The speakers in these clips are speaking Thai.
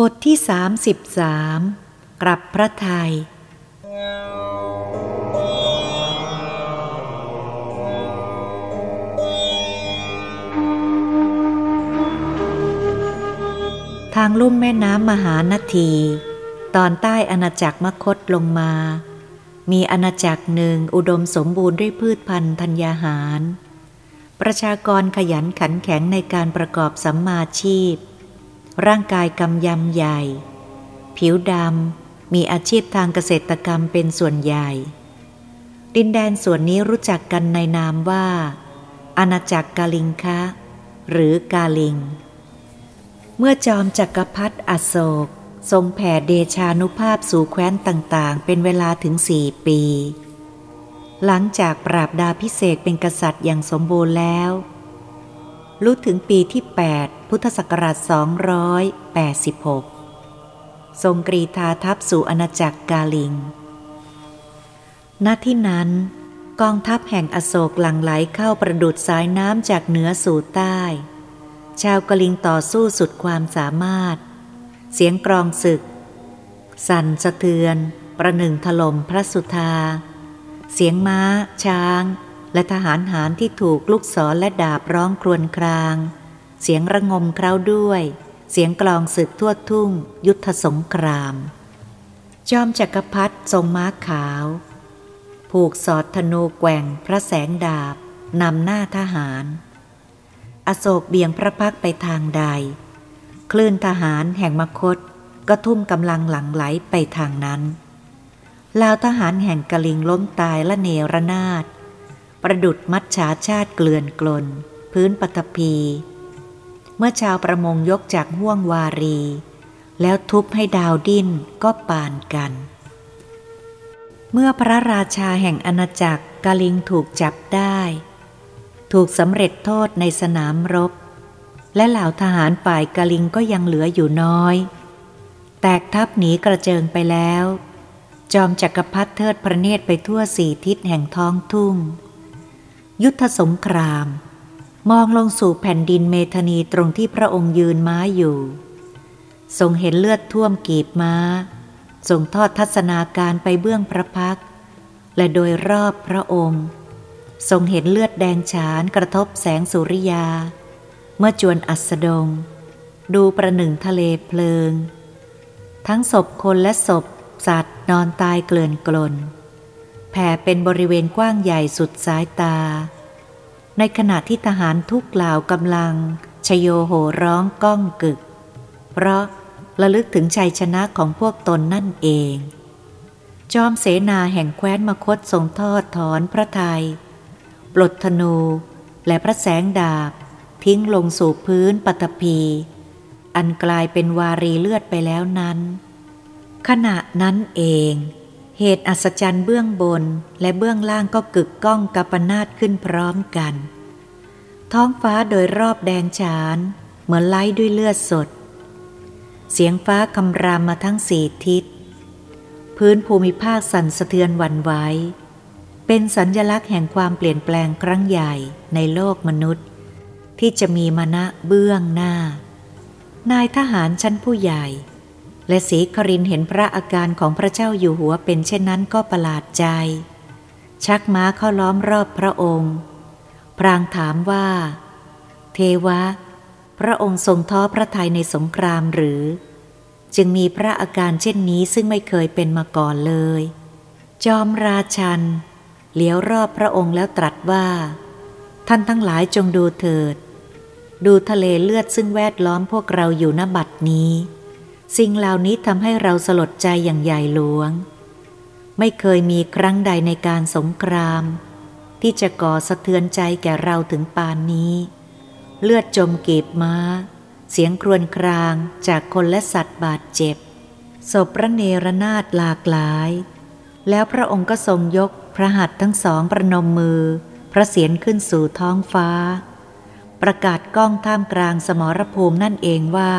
บทที่สามสิบสามกลับพระไทย ทางลุ่มแม่น้ำมหานที ตอนใต้อาณาจักรมคตลงมา มีอาณาจักรหนึ่งอุดมสมบูรณ์ด้วยพืชพันธุ์ธัญญาหาร ประชากรขยันขันแข็งในการประกอบสัมมาชีพ ร่างกายกำยำใหญ่ ผิวดำ มีอาชีพทางเกษตรกรรมเป็นส่วนใหญ่ ดินแดนส่วนนี้รู้จักกันในนามว่า อาณาจักรกาลิงคะ หรือกาลิง เมื่อจอมจักรพรรดิอโศก ทรงแผ่เดชานุภาพสู่แคว้นต่างๆ เป็นเวลาถึงสี่ปี หลังจากปราบดาพิเศษเป็นกษัตริย์อย่างสมบูรณ์แล้ว รู้ถึงปีที่ 8 พุทธศักราช 286 ทรงกรีธาทัพสู่อาณาจักรกาลิง ณ ที่นั้น กองทัพแห่งอโศกหลั่งไหลเข้าประดุดสายน้ำจากเหนือสู่ใต้ ชาวกาลิงต่อสู้สุดความสามารถ เสียงกรองศึก สั่นสะเทือน ประหนึ่งถล่มพระสุธา เสียงม้า ช้าง และทหารหารที่ถูกลูกศรและดาบร้องครวญคราง เสียงระงมเคร้าด้วย เสียงกลองศึกทั่วทุ่ง ยุทธสงคราม จอมจักรพรรดิทรงม้าขาว ผูกสอดธนูแกว่งพระแสงดาบนำหน้าทหาร อโศกเบี่ยงพระพักไปทางใด คลื่นทหารแห่งมคตก็ทุ่มกำลังหลังไหลไปทางนั้นลาวทหารแห่งกะลิงล้มตายและเนรนาศ ประดุดมัดฉาชาติเกลื่อนกลน พื้นปฐพี เมื่อชาวประมงยกจากห่วงวารี แล้วทุบให้ดาวดิ้นก็ปานกัน เมื่อพระราชาแห่งอาณาจักรกาลิงถูกจับได้ ถูกสำเร็จโทษในสนามรบ และเหล่าทหารฝ่ายกาลิงก็ยังเหลืออยู่น้อย แตกทับหนีกระเจิงไปแล้วจอมจักรพรรดิเทิดพระเนตรไปทั่วสี่ทิศแห่งท้องทุ่ง ยุทธสงคราม มองลงสู่แผ่นดินเมธนีตรงที่พระองค์ยืนม้าอยู่ ทรงเห็นเลือดท่วมกีบม้า ทรงทอดทัศนาการไปเบื้องพระพัก และโดยรอบพระองค์ ทรงเห็นเลือดแดงฉานกระทบแสงสุริยา เมื่อจวนอัสดง ดูประหนึ่งทะเลเพลิง ทั้งศพคนและศพสัตว์นอนตายเกลื่อนกลน แผ่เป็นบริเวณกว้างใหญ่สุดสายตา ในขณะที่ทหารทุกเหล่ากำลัง ชโยโหร้องก้องกึก เพราะระลึกถึงชัยชนะของพวกตนนั่นเอง จอมเสนาแห่งแคว้นมคตทรงทอดถอนพระไทย ปลดธนูและพระแสงดาบ ทิ้งลงสู่พื้นปฐพี อันกลายเป็นวารีเลือดไปแล้วนั้น ขณะนั้นเอง เหตุอัศจรรย์เบื้องบนและเบื้องล่างก็กึกก้องกัปนาตขึ้นพร้อมกัน ท้องฟ้าโดยรอบแดงฉาน เหมือนไล้ด้วยเลือดสด เสียงฟ้าคำรามมาทั้งสี่ทิศ พื้นภูมิภาคสั่นสะเทือนวันไหวเป็นสัญญลักษณ์แห่งความเปลี่ยนแปลงครั้งใหญ่ในโลกมนุษย์ ที่จะมีมณะเบื้องหน้า นายทหารชั้นผู้ใหญ่ และสีครินเห็นพระอาการของพระเจ้าอยู่หัวเป็นเช่นนั้นก็ประหลาดใจ ชักม้าเข้าล้อมรอบพระองค์ พรางถามว่า เทวะ พระองค์ทรงท้อพระทัยในสงครามหรือ จึงมีพระอาการเช่นนี้ซึ่งไม่เคยเป็นมาก่อนเลย จอมราชัน เหลียวรอบพระองค์แล้วตรัสว่า ท่านทั้งหลายจงดูเถิด ดูทะเลเลือดซึ่งแวดล้อมพวกเราอยู่ณบัดนี้ สิ่งเหล่านี้ทำให้เราสลดใจอย่างใหญ่หลวง ไม่เคยมีครั้งใดในการสงคราม ที่จะก่อสะเทือนใจแก่เราถึงปานนี้ เลือดจมเก็บม้า เสียงครวญครางจากคนและสัตว์บาดเจ็บศพพระเนรนาฏหลากหลาย แล้วพระองค์ก็ทรงยกพระหัตถ์ทั้งสองประนมมือ พระเศียรขึ้นสู่ท้องฟ้า ประกาศก้องท่ามกลางสมรภูมินั่นเองว่า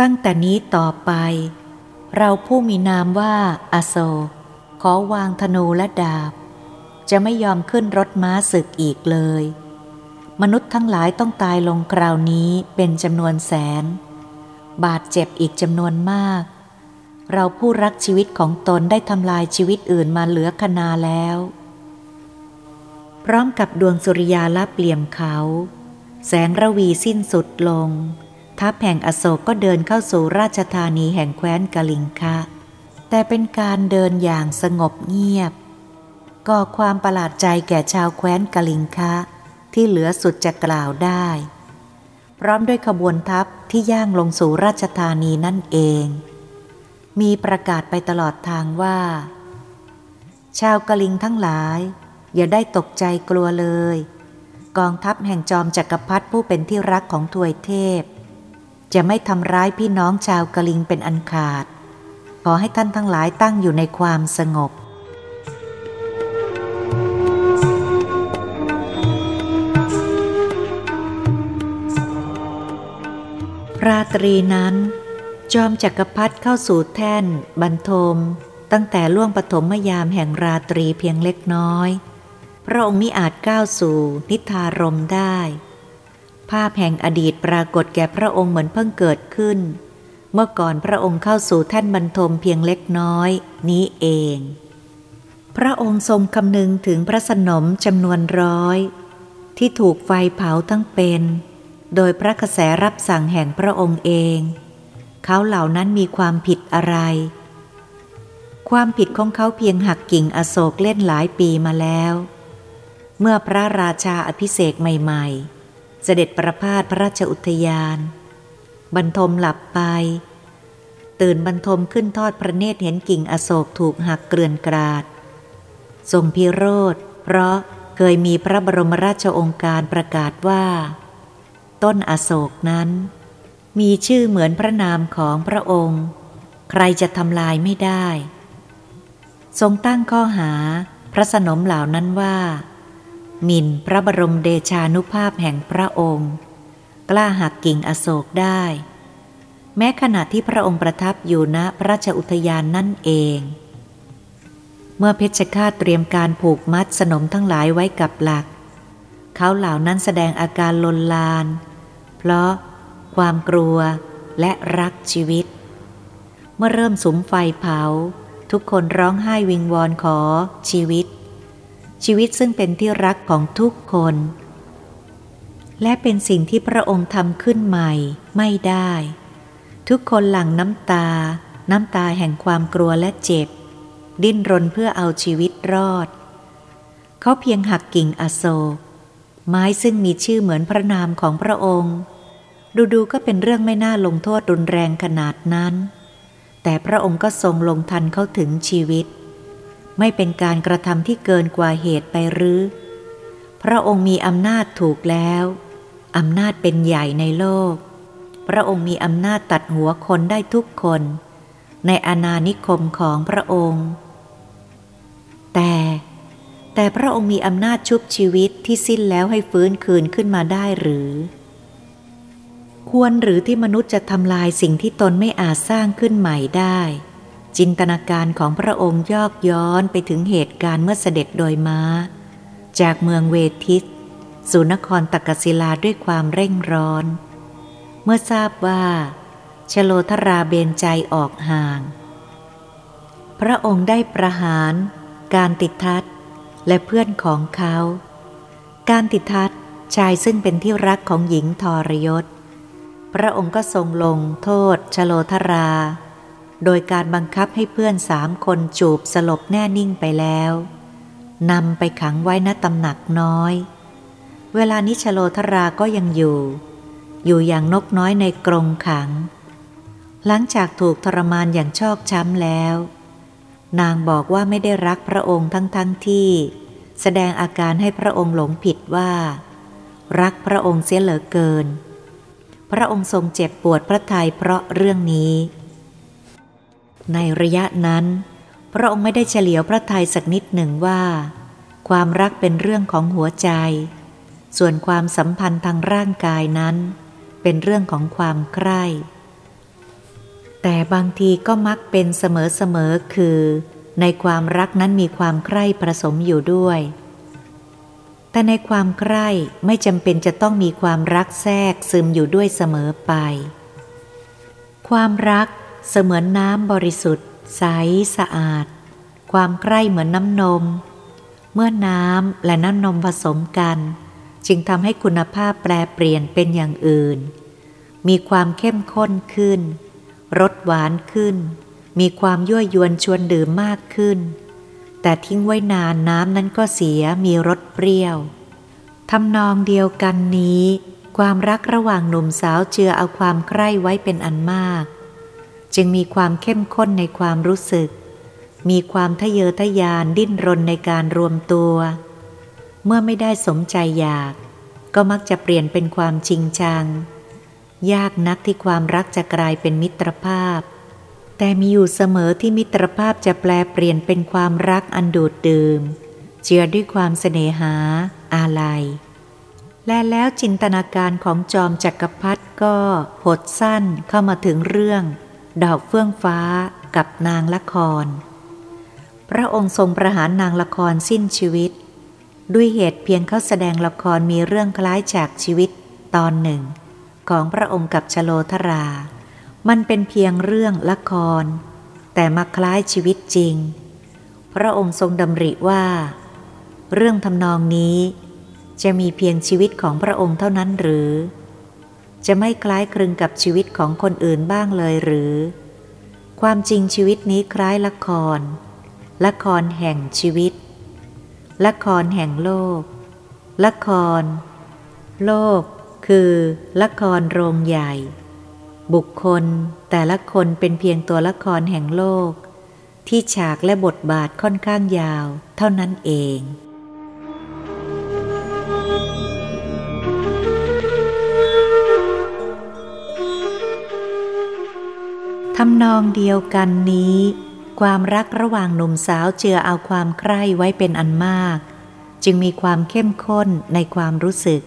ตั้งแต่นี้ต่อไป เราผู้มีนามว่าอโศกขอวางธนูและดาบ จะไม่ยอมขึ้นรถม้าศึกอีกเลย มนุษย์ทั้งหลายต้องตายลงคราวนี้เป็นจำนวนแสน บาดเจ็บอีกจำนวนมาก เราผู้รักชีวิตของตนได้ทำลายชีวิตอื่นมาเหลือคนาแล้ว พร้อมกับดวงสุริยาลับเหลี่ยมเขา แสงระวีสิ้นสุดลง ทัพแห่งอโศกก็เดินเข้าสู่ราชธานีแห่งแคว้นกลิงคะแต่เป็นการเดินอย่างสงบเงียบ ก่อความประหลาดใจแก่ชาวแคว้นกลิงคะที่เหลือสุดจะกล่าวได้ พร้อมด้วยขบวนทัพที่ย่างลงสู่ราชธานีนั่นเอง มีประกาศไปตลอดทางว่า ชาวกลิงทั้งหลาย อย่าได้ตกใจกลัวเลย กองทัพแห่งจอมจักรพรรดิผู้เป็นที่รักของทวยเทพ จะไม่ทำร้ายพี่น้องชาวกะลิงเป็นอันขาด ขอให้ท่านทั้งหลายตั้งอยู่ในความสงบ ราตรีนั้น จอมจักรพรรดิเข้าสู่แท่น บรรทม ตั้งแต่ล่วงปฐมยามแห่งราตรีเพียงเล็กน้อย พระองค์มิอาจก้าวสู่นิทารมได้ ภาพแห่งอดีตปรากฏแก่พระองค์เหมือนเพิ่งเกิดขึ้น เมื่อก่อนพระองค์เข้าสู่แท่นบรรทมเพียงเล็กน้อยนี้เอง พระองค์ทรงคำนึงถึงพระสนมจำนวนร้อย ที่ถูกไฟเผาทั้งเป็น โดยพระกระแสรับสั่งแห่งพระองค์เอง เขาเหล่านั้นมีความผิดอะไร ความผิดของเขาเพียงหักกิ่งอโศกเล่นหลายปีมาแล้ว เมื่อพระราชาอภิเษกใหม่ ๆ เสด็จประพาสพระราชอุทยาน บรรทมหลับไป ตื่นบรรทมขึ้นทอดพระเนตรเห็นกิ่งอโศกถูกหักเกลื่อนกราด ทรงพิโรธ เพราะเคยมีพระบรมราชองค์การประกาศว่า ต้นอโศกนั้น มีชื่อเหมือนพระนามของพระองค์ ใครจะทำลายไม่ได้ ทรงตั้งข้อหาพระสนมเหล่านั้นว่า หมิ่นพระบรมเดชานุภาพแห่งพระองค์ กล้าหักกิ่งอโศกได้ แม้ขณะที่พระองค์ประทับอยู่ณพระราชอุทยานนั่นเอง เมื่อเพชฌฆาตเตรียมการผูกมัดสนมทั้งหลายไว้กับหลัก เขาเหล่านั้นแสดงอาการลนลาน เพราะความกลัวและรักชีวิต เมื่อเริ่มสุมไฟเผา ทุกคนร้องไห้วิงวอนขอชีวิต ชีวิตซึ่งเป็นที่รักของทุกคน และเป็นสิ่งที่พระองค์ทำขึ้นใหม่ไม่ได้ ทุกคนหลั่งน้ำตา น้ำตาแห่งความกลัวและเจ็บ ดิ้นรนเพื่อเอาชีวิตรอด เขาเพียงหักกิ่งอโศก ไม้ซึ่งมีชื่อเหมือนพระนามของพระองค์ ดูๆก็เป็นเรื่องไม่น่าลงโทษรุนแรงขนาดนั้น แต่พระองค์ก็ทรงลงทันเขาถึงชีวิต ไม่เป็นการกระทำที่เกินกว่าเหตุไปหรือ พระองค์มีอำนาจถูกแล้วอำนาจเป็นใหญ่ในโลก พระองค์มีอำนาจตัดหัวคนได้ทุกคน ในอาณานิคมของพระองค์ แต่ แต่พระองค์มีอำนาจชุบชีวิตที่สิ้นแล้วให้ฟื้นคืนขึ้นมาได้หรือ ควรหรือที่มนุษย์จะทำลายสิ่งที่ตนไม่อาจสร้างขึ้นใหม่ได้ จินตนาการของพระองค์ยอกย้อนไปถึงเหตุการณ์เมื่อเสด็จโดยม้า จากเมืองเวทิสสู่นครตักกศิลาด้วยความเร่งร้อน เมื่อทราบว่า ชโลธราเบนใจออกห่าง พระองค์ได้ประหาร การติดทัดและเพื่อนของเขา การติทัศชายซึ่งเป็นที่รักของหญิงทรยศ พระองค์ก็ทรงลงโทษชโลธรา โดยการบังคับให้เพื่อนสามคนจูบสลบแน่นิ่งไปแล้วนำไปขังไว้ณตำหนักน้อย เวลานี้ชโลธราก็ยังอยู่ อยู่อย่างนกน้อยในกรงขัง หลังจากถูกทรมานอย่างชอกช้ำแล้ว นางบอกว่าไม่ได้รักพระองค์ทั้งทั้งที่ แสดงอาการให้พระองค์หลงผิดว่า รักพระองค์เสียเหลือเกิน พระองค์ทรงเจ็บปวดพระทัยเพราะเรื่องนี้ ในระยะนั้น พระองค์ไม่ได้เฉลียวพระทัยสักนิดหนึ่งว่า ความรักเป็นเรื่องของหัวใจ ส่วนความสัมพันธ์ทางร่างกายนั้น เป็นเรื่องของความใคร่แต่บางทีก็มักเป็นเสมอๆคือ ในความรักนั้นมีความใคร่ผสมอยู่ด้วย แต่ในความใคร่ไม่จำเป็นจะต้องมีความรักแทรกซึมอยู่ด้วยเสมอไป ความรัก เสมือนน้ำบริสุทธิ์ ใสสะอาด ความใกล้เหมือนน้ำนม เมื่อน้ำและน้ำนมผสมกัน จึงทำให้คุณภาพแปลเปลี่ยนเป็นอย่างอื่น มีความเข้มข้นขึ้น รสหวานขึ้น มีความยั่วยวนชวนดื่มมากขึ้น แต่ทิ้งไว้นานน้ำนั้นก็เสียมีรสเปรี้ยวทำนองเดียวกันนี้ ความรักระหว่างหนุ่มสาวเจือเอาความใคร่ไว้เป็นอันมาก จึงมีความเข้มข้นในความรู้สึก มีความทะเยอทะยานดิ้นรนในการรวมตัว เมื่อไม่ได้สมใจอยาก ก็มักจะเปลี่ยนเป็นความจริงจัง ยากนักที่ความรักจะกลายเป็นมิตรภาพ แต่มีอยู่เสมอที่มิตรภาพจะแปลเปลี่ยนเป็นความรักอันดูดดื่ม เจือด้วยความเสน่หา อาลัยและแล้วจินตนาการของจอมจักรพรรดิก็หดสั้นเข้ามาถึงเรื่อง ดอกเฟื่องฟ้ากับนางละคร พระองค์ทรงประหารนางละครสิ้นชีวิต ด้วยเหตุเพียงเขาแสดงละครมีเรื่องคล้ายจากชีวิตตอนหนึ่ง ของพระองค์กับชโลธรา มันเป็นเพียงเรื่องละคร แต่มาคล้ายชีวิตจริง พระองค์ทรงดำริว่า เรื่องทำนองนี้ จะมีเพียงชีวิตของพระองค์เท่านั้นหรือ จะไม่คล้ายคลึงกับชีวิตของคนอื่นบ้างเลยหรือ ความจริงชีวิตนี้คล้ายละคร ละครแห่งชีวิต ละครแห่งโลก ละคร โลก คือ ละครโรงใหญ่ บุคคลแต่ละคนเป็นเพียงตัวละครแห่งโลก ที่ฉากและบทบาทค่อนข้างยาว เท่านั้นเอง ทำนองเดียวกันนี้ ความรักระหว่างหนุ่มสาวเจือเอาความใคร่ไว้เป็นอันมาก จึงมีความเข้มข้นในความรู้สึก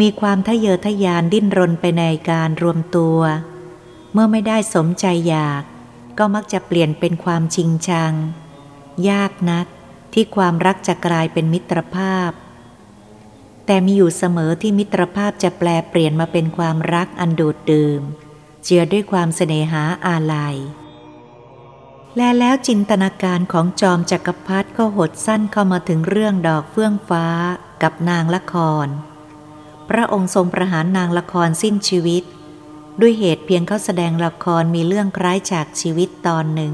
มีความทะเยอทะยานดิ้นรนไปในการรวมตัว เมื่อไม่ได้สมใจอยาก ก็มักจะเปลี่ยนเป็นความจริงจัง ยากนักที่ความรักจะกลายเป็นมิตรภาพ แต่มีอยู่เสมอที่มิตรภาพจะแปลเปลี่ยนมาเป็นความรักอันดูดดื่ม เจือด้วยความเสน่หาอาลัย และแล้วจินตนาการของจอมจักรพรรดิก็หดสั้นเข้ามาถึงเรื่องดอกเฟื่องฟ้ากับนางละคร พระองค์ทรงประหารนางละครสิ้นชีวิต ด้วยเหตุเพียงเขาแสดงละครมีเรื่องคล้ายจากชีวิตตอนหนึ่ง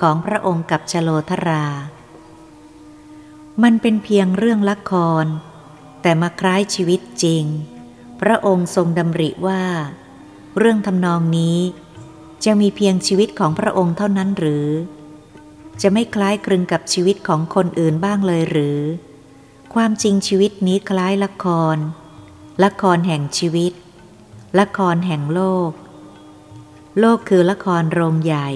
ของพระองค์กับชโลธรา มันเป็นเพียงเรื่องละคร แต่มาคล้ายชีวิตจริง พระองค์ทรงดำริว่า เรื่องทำนองนี้ จะมีเพียงชีวิตของพระองค์เท่านั้นหรือ จะไม่คล้ายคลึงกับชีวิตของคนอื่นบ้างเลยหรือ ความจริงชีวิตนี้คล้ายละคร ละครแห่งชีวิต ละครแห่งโลก โลกคือละครโรงใหญ่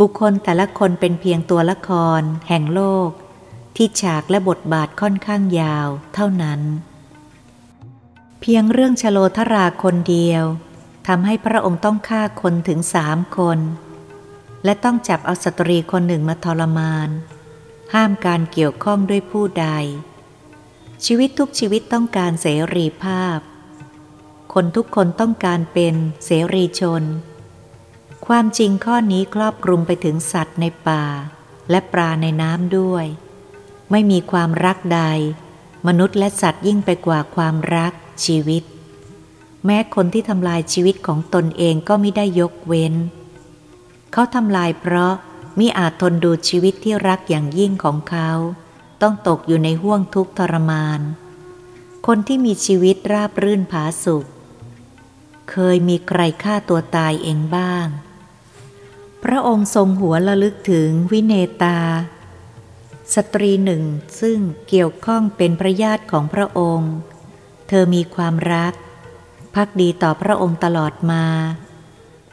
บุคคลแต่ละคนเป็นเพียงตัวละคร แห่งโลก ที่ฉากและบทบาทค่อนข้างยาว เท่านั้น เพียงเรื่องชโลธราคนเดียว ทำให้พระองค์ต้องฆ่าคนถึงสามคน และต้องจับเอาสตรีคนหนึ่งมาทรมาน ห้ามการเกี่ยวข้องด้วยผู้ใด ชีวิตทุกชีวิตต้องการเสรีภาพ คนทุกคนต้องการเป็นเสรีชน ความจริงข้อนี้ครอบคลุมไปถึงสัตว์ในป่า และปลาในน้ำด้วย ไม่มีความรักใด มนุษย์และสัตว์ยิ่งไปกว่าความรักชีวิต แม้คนที่ทำลายชีวิตของตนเองก็ไม่ได้ยกเว้น เขาทำลายเพราะมิอาจทนดูชีวิตที่รักอย่างยิ่งของเขา ต้องตกอยู่ในห่วงทุกข์ทรมาน คนที่มีชีวิตราบรื่นผาสุข เคยมีใครฆ่าตัวตายเองบ้าง พระองค์ทรงหัวระลึกถึงวิเนตา สตรีหนึ่งซึ่งเกี่ยวข้องเป็นพระญาติของพระองค์ เธอมีความรัก พักดีต่อพระองค์ตลอดมา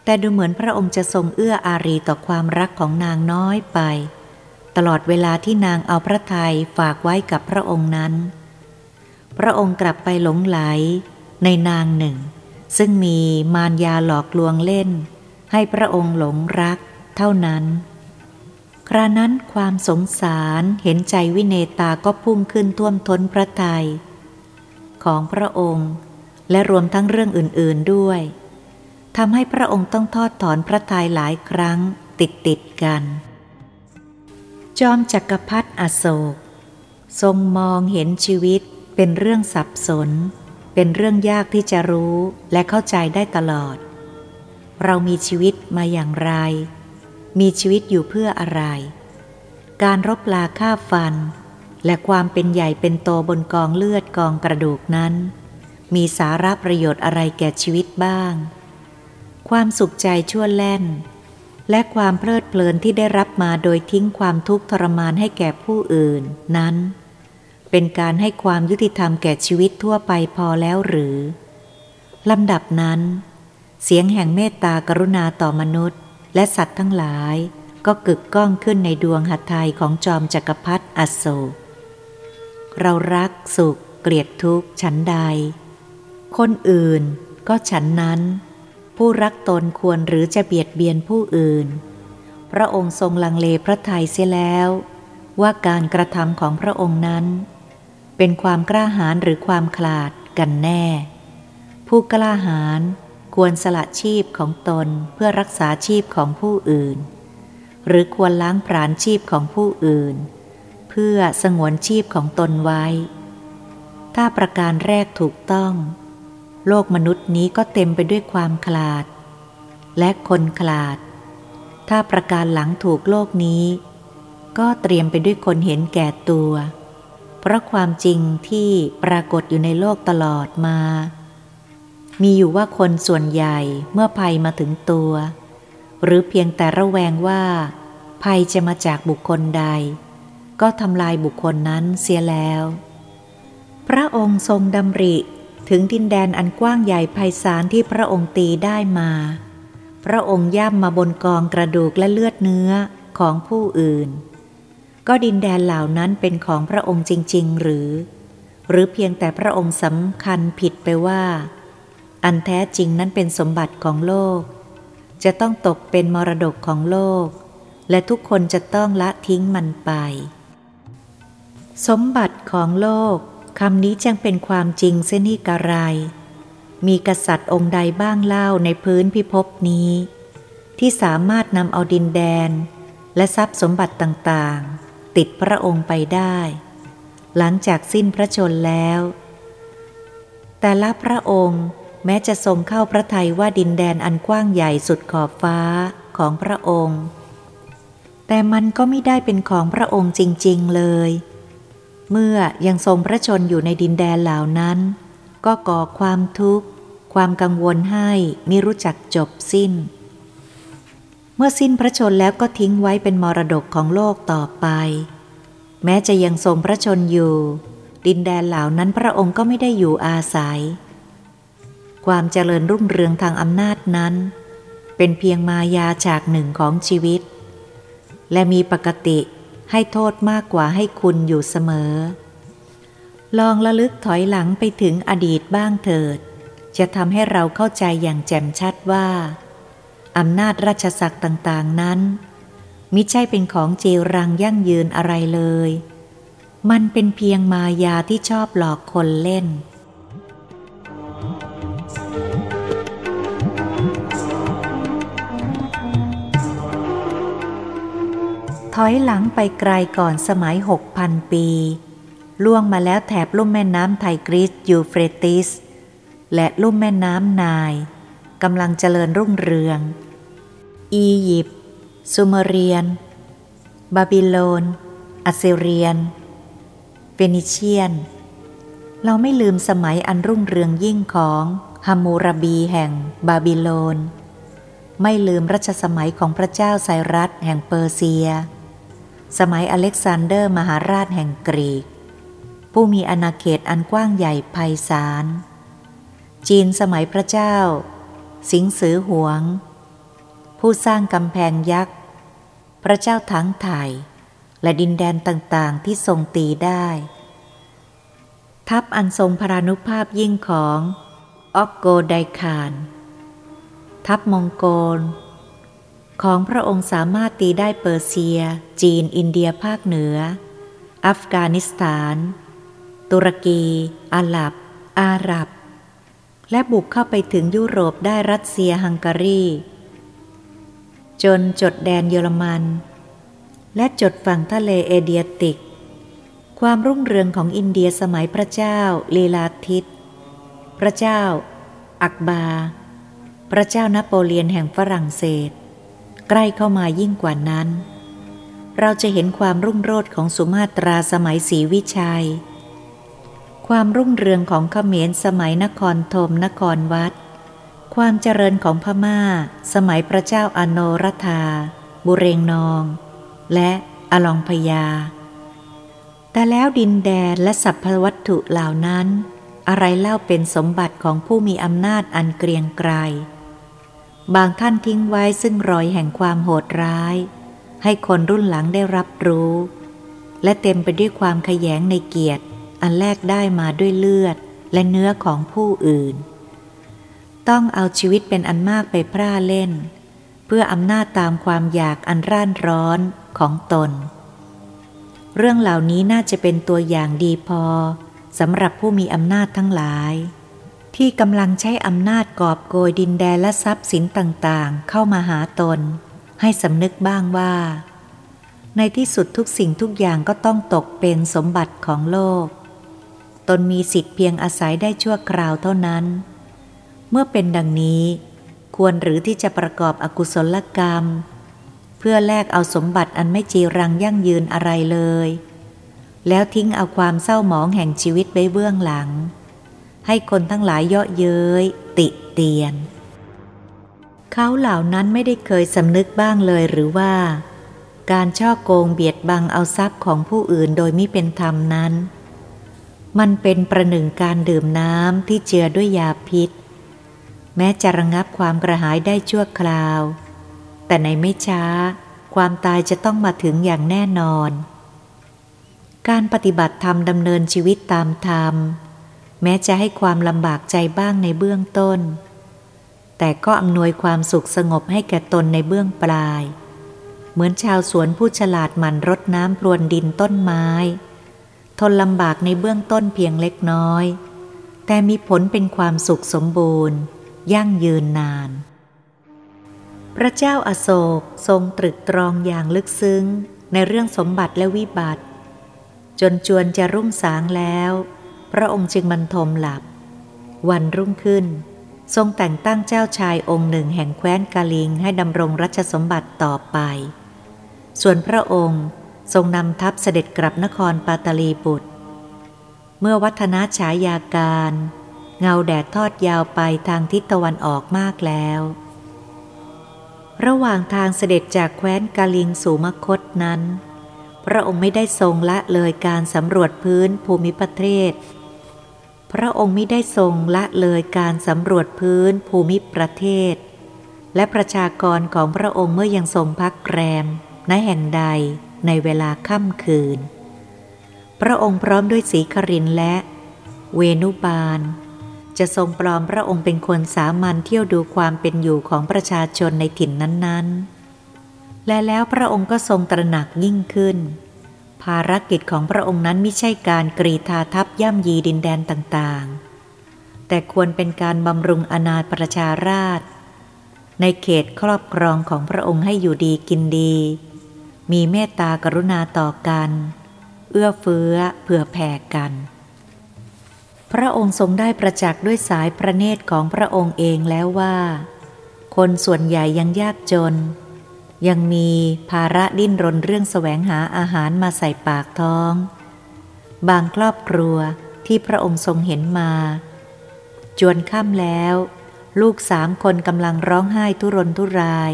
แต่ดูเหมือนพระองค์จะทรงเอื้ออารีต่อความรักของนางน้อยไป ตลอดเวลาที่นางเอาพระทัยฝากไว้กับพระองค์นั้น พระองค์กลับไปหลงไหลในนางหนึ่ง ซึ่งมีมารยาหลอกลวงเล่น ให้พระองค์หลงรักเท่านั้น ครานั้นความสงสารเห็นใจวิเนตาก็พุ่งขึ้นท่วมท้นพระทัยของพระองค์ และรวมทั้งเรื่องอื่นๆด้วยทำให้พระองค์ต้องทอดถอนพระทัยหลายครั้งติดติดกัน จอมจักรพรรดิอโศก ทรงมองเห็นชีวิตเป็นเรื่องสับสน เป็นเรื่องยากที่จะรู้และเข้าใจได้ตลอด เรามีชีวิตมาอย่างไร มีชีวิตอยู่เพื่ออะไร การรบลาฆ่าฟัน และความเป็นใหญ่เป็นโตบนกองเลือดกองกระดูกนั้น มีสาระประโยชน์อะไรแก่ชีวิตบ้าง ความสุขใจชั่วแล่น และความเพลิดเพลินที่ได้รับมาโดยทิ้งความทุกข์ทรมานให้แก่ผู้อื่น นั้น เป็นการให้ความยุติธรรมแก่ชีวิตทั่วไปพอแล้วหรือลำดับนั้น เสียงแห่งเมตตากรุณาต่อมนุษย์ และสัตว์ทั้งหลายก็กึกก้องขึ้นในดวงหัตถยของจอมจักรพรรดิอโศก เรารักสุข เกลียดทุกข์ฉันใด คนอื่นก็ฉันนั้น ผู้รักตนควรหรือจะเบียดเบียนผู้อื่น พระองค์ทรงลังเลพระทัยเสียแล้ว ว่าการกระทำของพระองค์นั้น เป็นความกล้าหาญหรือความขลาดกันแน่ ผู้กล้าหาญควรสละชีพของตนเพื่อรักษาชีพของผู้อื่น หรือควรล้างผลาญชีพของผู้อื่น เพื่อสงวนชีพของตนไว้ ถ้าประการแรกถูกต้อง โลกมนุษย์นี้ก็เต็มไปด้วยความขลาด และคนขลาด ถ้าประการหลังถูกโลกนี้ ก็เตรียมไปด้วยคนเห็นแก่ตัว เพราะความจริงที่ปรากฏอยู่ในโลกตลอดมา มีอยู่ว่าคนส่วนใหญ่เมื่อภัยมาถึงตัว หรือเพียงแต่ระแวงว่า ภัยจะมาจากบุคคลใด ก็ทำลายบุคคลนั้นเสียแล้วพระองค์ทรงดำริ ถึงดินแดนอันกว้างใหญ่ไพศาลที่พระองค์ตีได้มา พระองค์ย่ำมาบนกองกระดูกและเลือดเนื้อของผู้อื่น ก็ดินแดนเหล่านั้นเป็นของพระองค์จริง ๆ หรือ หรือเพียงแต่พระองค์สำคัญผิดไปว่า อันแท้จริงนั้นเป็นสมบัติของโลก จะต้องตกเป็นมรดกของโลก และทุกคนจะต้องละทิ้งมันไป สมบัติของโลก คำนี้จึงเป็นความจริงเสนิกระไร มีกษัตริย์องค์ใดบ้างเล่าในพื้นพิภพนี้ ที่สามารถนำเอาดินแดน และทรัพย์สมบัติต่างๆ ติดพระองค์ไปได้ หลังจากสิ้นพระชนแล้ว แต่ละพระองค์แม้จะทรงเข้าพระทัยว่าดินแดนอันกว้างใหญ่สุดขอบฟ้าของพระองค์ แต่มันก็ไม่ได้เป็นของพระองค์จริง ๆ เลย เมื่อยังทรงพระชนอยู่ในดินแดนเหล่านั้น ก็ก่อความทุกข์ ความกังวลให้มิรู้จักจบสิ้น เมื่อสิ้นพระชนแล้วก็ทิ้งไว้เป็นมรดกของโลกต่อไป แม้จะยังทรงพระชนอยู่ ดินแดนเหล่านั้นพระองค์ก็ไม่ได้อยู่อาศัย ความเจริญรุ่งเรืองทางอำนาจนั้น เป็นเพียงมายาฉากหนึ่งของชีวิต และมีปกติ ให้โทษมากกว่าให้คุณอยู่เสมอ ลองระลึกถอยหลังไปถึงอดีตบ้างเถิด จะทำให้เราเข้าใจอย่างแจ่มชัดว่าอำนาจราชศักดิ์ต่างๆนั้น มิใช่เป็นของเจรังยั่งยืนอะไรเลย มันเป็นเพียงมายาที่ชอบหลอกคนเล่น ถอยหลังไปไกลก่อนสมัยหกพันปี ล่วงมาแล้วแถบลุ่มแม่น้ำไทกรีสยูเฟรติส และลุ่มแม่น้ำไนล์กำลังเจริญรุ่งเรือง อียิปต์ซูเมเรียน บาบิโลน อัสซีเรียน เฟนิเชียน เราไม่ลืมสมัยอันรุ่งเรืองยิ่งของฮัมมูราบีแห่งบาบิโลน ไม่ลืมรัชสมัยของพระเจ้าไซรัสแห่งเปอร์เซีย สมัยอเล็กซานเดอร์มหาราชแห่งกรีก ผู้มีอาณาเขตอันกว้างใหญ่ไพศาล จีนสมัยพระเจ้า สิงสือหวง ผู้สร้างกำแพงยักษ์ พระเจ้าทั้งไทยและดินแดนต่างๆที่ทรงตีได้ ทัพอันทรงพรานุภาพยิ่งของออกโกไดข่าน ทัพมองโกล ของพระองค์สามารถตีได้เปอร์เซีย จีน อินเดียภาคเหนือ อัฟกานิสถาน ตุรกี อาหรับ อาหรับ และบุกเข้าไปถึงยุโรปได้รัสเซียฮังการี จนจดแดนเยอรมัน และจดฝั่งทะเลเอเดรียติก ความรุ่งเรืองของอินเดียสมัยพระเจ้าลีลาทิต พระเจ้า อักบา พระเจ้านโปเลียนแห่งฝรั่งเศส ใกล้เข้ามายิ่งกว่านั้น เราจะเห็นความรุ่งโรจน์ของสุมาตราสมัยศรีวิชัย ความรุ่งเรืองของเขมรสมัยนครธมนครวัด ความเจริญของพม่า สมัยพระเจ้าอโนรธา บุเรงนอง และอลองพยา แต่แล้วดินแดนและสัพพวัตถุเหล่านั้น อะไรเล่าเป็นสมบัติของผู้มีอำนาจอันเกรียงไกร บางท่านทิ้งไว้ซึ่งรอยแห่งความโหดร้าย ให้คนรุ่นหลังได้รับรู้ และเต็มไปด้วยความขยงในเกียรติ อันแลกได้มาด้วยเลือดและเนื้อของผู้อื่น ต้องเอาชีวิตเป็นอันมากไปพร่าเล่น เพื่ออำนาจตามความอยากอันร่านร้อนของตน เรื่องเหล่านี้น่าจะเป็นตัวอย่างดีพอสำหรับผู้มีอำนาจทั้งหลาย ที่กำลังใช้อำนาจกอบโกยดินแดนและทรัพย์สินต่างๆ เข้ามาหาตน ให้สำนึกบ้างว่า ในที่สุดทุกสิ่งทุกอย่างก็ต้องตกเป็นสมบัติของโลก ตนมีสิทธิ์เพียงอาศัยได้ชั่วคราวเท่านั้น เมื่อเป็นดังนี้ ควรหรือที่จะประกอบอกุศลกรรม เพื่อแลกเอาสมบัติอันไม่จีรังยั่งยืนอะไรเลย แล้วทิ้งเอาความเศร้าหมองแห่งชีวิตไว้เบื้องหลัง ให้คนทั้งหลายเยาะเย้ยติเตียน เขาเหล่านั้นไม่ได้เคยสำนึกบ้างเลยหรือว่า การช่อโกงเบียดบังเอาทรัพย์ของผู้อื่นโดยไม่เป็นธรรมนั้น มันเป็นประหนึ่งการดื่มน้ำที่เจือด้วยยาพิษ แม้จะระงับความกระหายได้ชั่วคราว แต่ในไม่ช้า ความตายจะต้องมาถึงอย่างแน่นอนการปฏิบัติธรรมดำเนินชีวิตตามธรรม แม้จะให้ความลำบากใจบ้างในเบื้องต้น แต่ก็อำนวยความสุขสงบให้แก่ตนในเบื้องปลาย เหมือนชาวสวนผู้ฉลาดหมั่นรดน้ำพรวนดินต้นไม้ ทนลำบากในเบื้องต้นเพียงเล็กน้อย แต่มีผลเป็นความสุขสมบูรณ์ ยั่งยืนนาน พระเจ้าอาโศกทรงตรึกตรองอย่างลึกซึ้งในเรื่องสมบัติและวิบัติ จนจวนจะรุ่งสางแล้ว พระองค์จึงบรรทมหลับ วันรุ่งขึ้น ทรงแต่งตั้งเจ้าชายองค์หนึ่งแห่งแคว้นกาลิงให้ดำรงรัชสมบัติต่อไป ส่วนพระองค์ทรงนำทัพเสด็จกลับนครปาตาลีบุตร เมื่อวัฒนาฉายาการ เงาแดดทอดยาวไปทางทิศตะวันออกมากแล้ว ระหว่างทางเสด็จจากแคว้นกาลิงสู่มคตนั้น พระองค์ไม่ได้ทรงละเลยการสำรวจพื้นภูมิประเทศ พระองค์ไม่ได้ทรงละเลยการสำรวจพื้นภูมิประเทศ และประชากรของพระองค์เมื่อยังทรงพักแรมณแห่งใดในเวลาค่ำคืน พระองค์พร้อมด้วยสีครินและเวนุบาล จะทรงปลอมพระองค์เป็นคนสามัญเที่ยวดูความเป็นอยู่ของประชาชนในถิ่นนั้นๆ และแล้วพระองค์ก็ทรงตระหนักยิ่งขึ้น ภารกิจของพระองค์นั้นไม่ใช่การกรีธาทัพย่ำยีดินแดนต่างๆ แต่ควรเป็นการบำรุงอนาประชาราช ในเขตครอบครองของพระองค์ให้อยู่ดีกินดี มีเมตตากรุณาต่อกัน เอื้อเฟื้อเผื่อแผ่กัน พระองค์ทรงได้ประจักษ์ด้วยสายพระเนตรของพระองค์เองแล้วว่า คนส่วนใหญ่ยังยากจน ยังมีภาระดิ้นรนเรื่องแสวงหาอาหารมาใส่ปากท้อง บางครอบครัวที่พระองค์ทรงเห็นมา จวนค่ำแล้ว ลูกสามคนกำลังร้องไห้ทุรนทุราย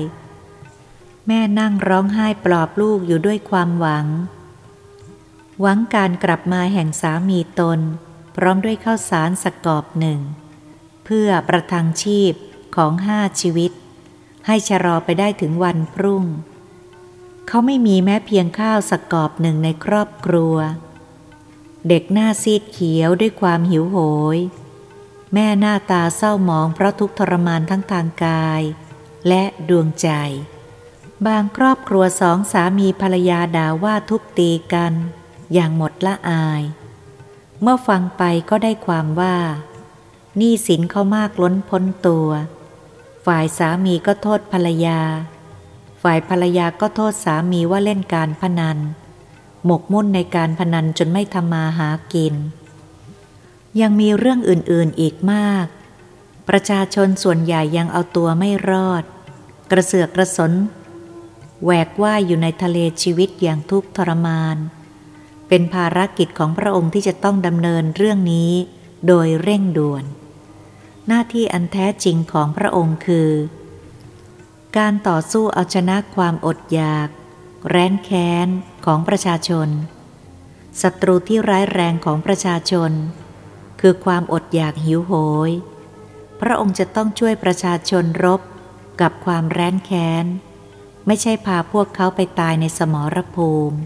แม่นั่งร้องไห้ปลอบลูกอยู่ด้วยความหวัง หวังการกลับมาแห่งสามีตน พร้อมด้วยข้าวสารสกกอบหนึ่ง เพื่อประทังชีพของห้าชีวิต ให้ชะลอไปได้ถึงวันพรุ่ง เขาไม่มีแม้เพียงข้าวสกกอบหนึ่งในครอบครัว เด็กหน้าซีดเขียวด้วยความหิวโหย แม่หน้าตาเศร้าหมองเพราะทุกทรมานทั้งทางกาย และดวงใจ บางครอบครัวสองสามีภรรยาด่าว่าทุบตีกัน อย่างหมดละอาย เมื่อฟังไปก็ได้ความว่าหนี้สินเขามากล้นพ้นตัว ฝ่ายสามีก็โทษภรรยา ฝ่ายภรรยาก็โทษสามีว่าเล่นการพนัน หมกมุ่นในการพนันจนไม่ทำมาหากิน ยังมีเรื่องอื่นๆอีกมาก ประชาชนส่วนใหญ่ยังเอาตัวไม่รอด กระเสือกกระสนแหวกว่ายอยู่ในทะเลชีวิตอย่างทุกข์ทรมาน เป็นภารกิจของพระองค์ที่จะต้องดำเนินเรื่องนี้โดยเร่งด่วน หน้าที่อันแท้จริงของพระองค์คือ การต่อสู้เอาชนะความอดอยาก แร้นแค้นของประชาชนศัตรูที่ร้ายแรงของประชาชน คือความอดอยากหิวโหย พระองค์จะต้องช่วยประชาชนรบกับความแร้นแค้น ไม่ใช่พาพวกเขาไปตายในสมรภูมิ